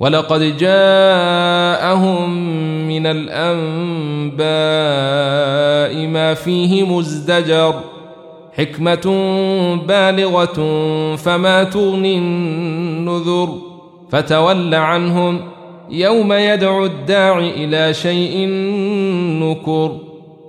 ولقد جاءهم من الأنباء ما فيه مزدجر حكمة بالغة فما تغني النذر فتول عنهم يوم يدعو الداع إلى شيء نكر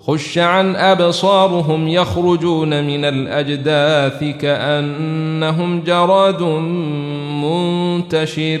خش عن أبصارهم يخرجون من الأجداث كأنهم جراد منتشر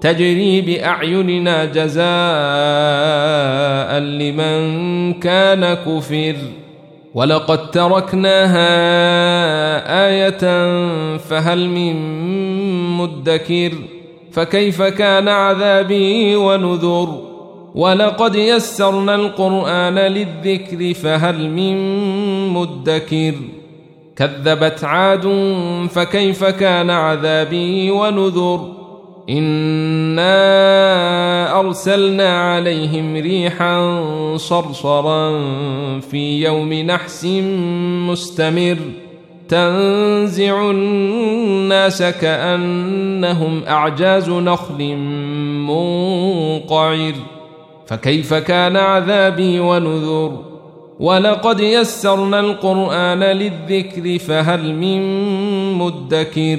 تجري بأعيننا جزاء لمن كان كفر. ولقد تركناها آية فهل من مدكر؟ فكيف كان عذابي ونذر؟ ولقد يسرنا القرآن للذكر فهل من مدكر؟ كذبت عاد فكيف كان عذابي ونذر؟ إنا أرسلنا عليهم ريحا صرصرا في يوم نحس مستمر تنزع الناس كأنهم أعجاز نخل منقعر فكيف كان عذابي ونذر ولقد يسرنا القرآن للذكر فهل من مدكر